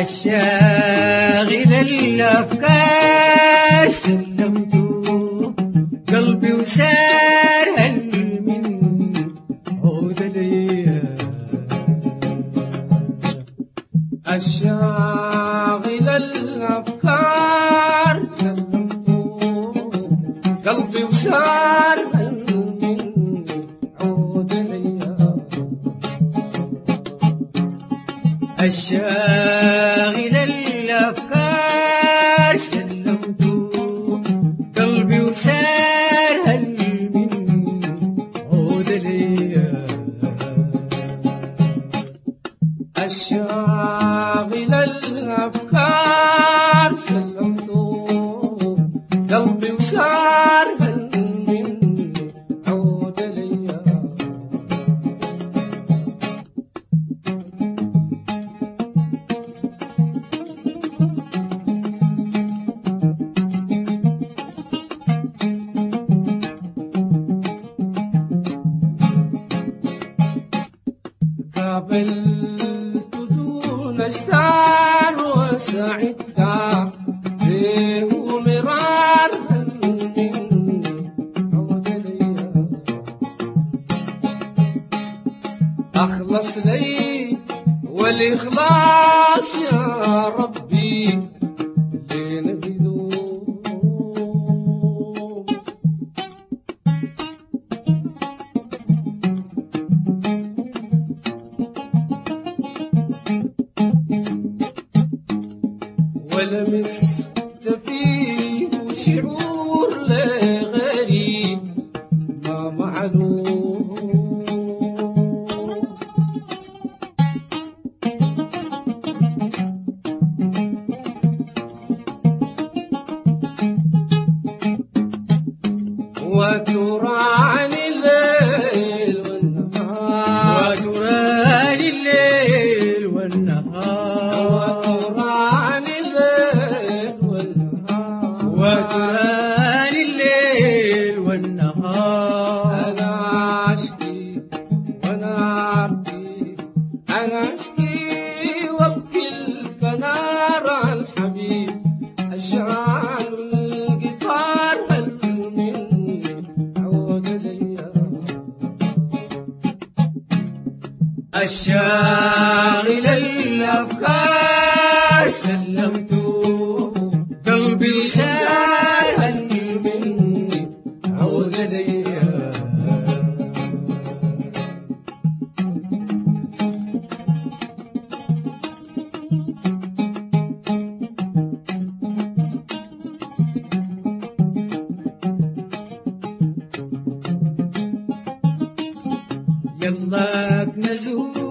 الشاغل الأفكار سلمته قلبي وسار من عود الأيام الشاغل الأفكار سلمته قلبي وصار الشاغل الأفكار سلمته قلبي وسار هل عود الأيام الشاغل الأفكار سلمته قلبي وصار قابلت دون أشتار وسعدت فيه مرار هل من عود الأيام أخلص لي والإخلاص يا ربي. ولمست فيه شعور لغريب ما معلوم وتراني والنهار أنا أشكي وأنا أبكي أنا أشكي وأبكي الفنار على الحبيب. أشعل القطار هل من عود الأيام الشاغل الأفكار يلاك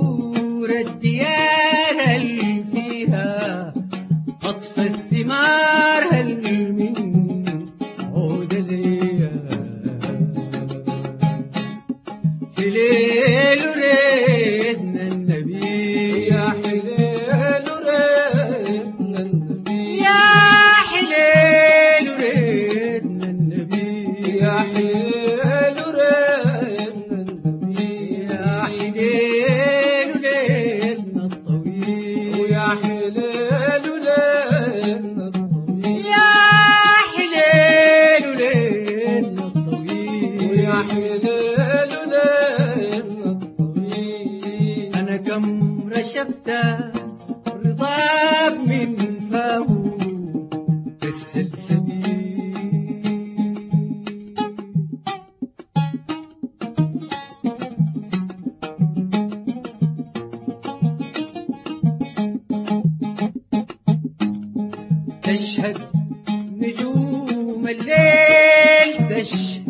تشهد نجوم الليل تشهد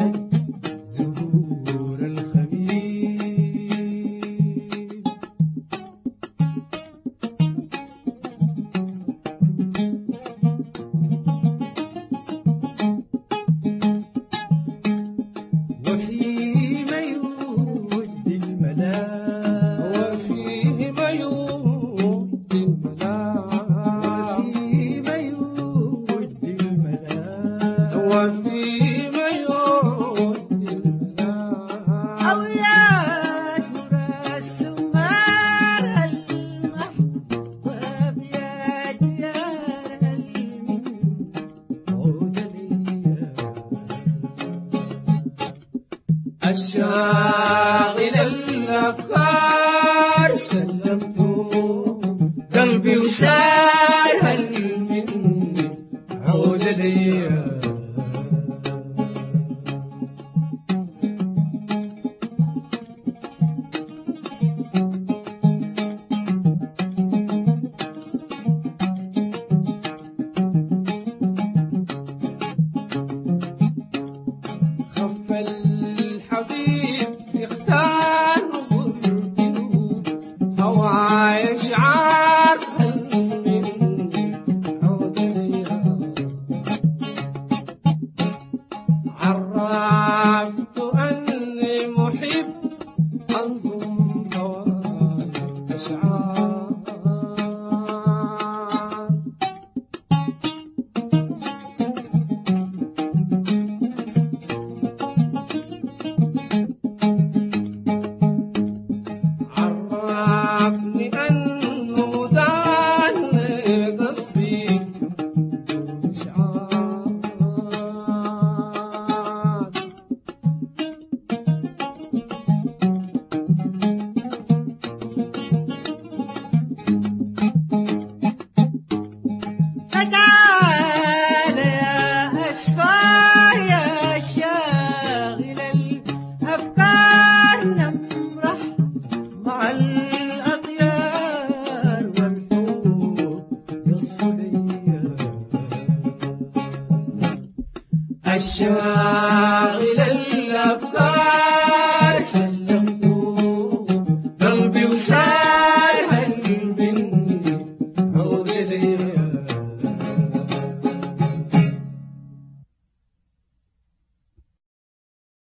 الشاغل الأفكار. سلمت قلبي وساي هواي شعار الشاغل